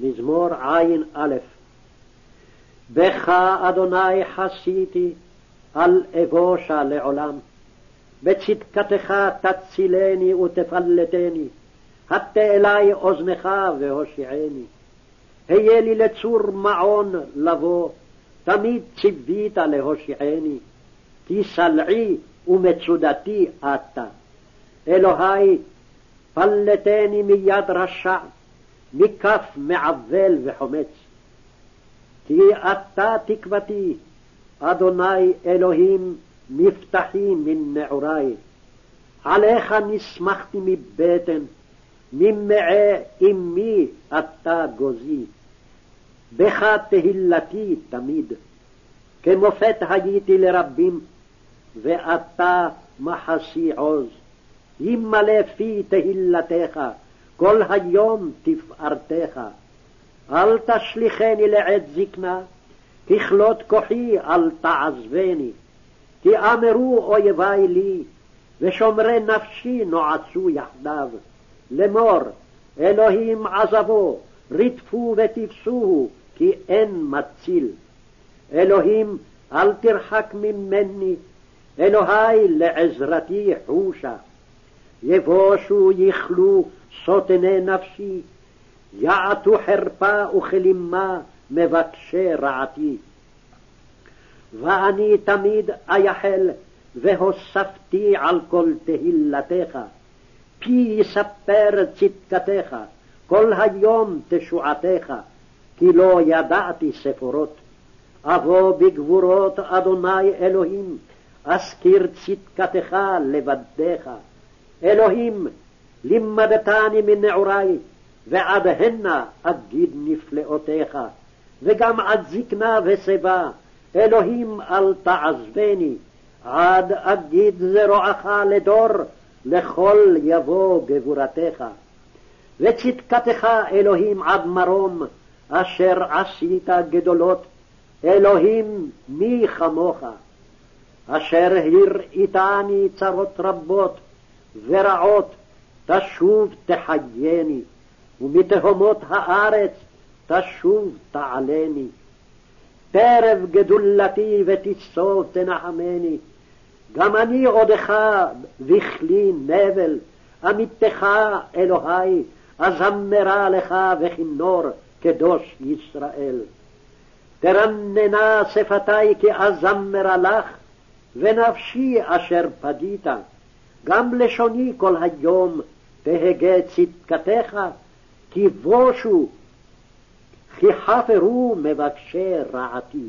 מזמור ע"א בך, אדוני, חסיתי, אל אבושה לעולם. בצדקתך תצילני ותפלטני, הטה אלי אוזנך והושיעני. היה לי לצור מעון לבוא, תמיד ציווית להושיעני. תסלעי ומצודתי אתה. אלוהי, פלטני מיד רשע, מכף מעוול וחומץ. כי אתה תקוותי, אדוני אלוהים, מבטחי מן נעורי. עליך נסמכתי מבטן, ממעי אמי אתה גוזי. בך תהילתי תמיד. כמופת הייתי לרבים, ואתה מחסי עוז. ימלא פי תהילתך, כל היום תפארתך. אל תשליכני לעת זקנה, ככלות כוחי אל תעזבני. כי אמרו אויבי לי, ושומרי נפשי נועצו יחדיו. לאמור, אלוהים עזבו, רדפו ותפסוהו, כי אין מציל. אלוהים, אל תרחק ממני, אלוהי לעזרתי חושה. יבושו יכלו סוטני נפשי, יעטו חרפה וכלימה מבקשי רעתי. ואני תמיד אייחל, והוספתי על כל תהילתך. פי יספר צדקתך, כל היום תשועתך, כי לא ידעתי ספורות. אבוא בגבורות אדוני אלוהים, אזכיר צדקתך לבדך. אלוהים, לימדתני מנעורי, ועד הנה אגיד נפלאותיך, וגם עד זקנה ושיבה, אלוהים אל תעזבני, עד אגיד זרועך לדור, לכל יבוא גבורתך. וצדקתך, אלוהים, עד מרום, אשר עשית גדולות, אלוהים מי כמוך. אשר הראיתני צרות רבות ורעות, תשוב תחייני, ומתהומות הארץ תשוב תעלני. טרף גדולתי ותסוב תנחמני, גם אני עודך וכלי נבל, עמיתך אלוהי, אזמרה לך וכינור קדוש ישראל. תרננה שפתי כי אזמרה לך, ונפשי אשר פדית, גם לשוני כל היום תהגה צדקתך, כי בושו, כי חפרו מבקשי רעתי.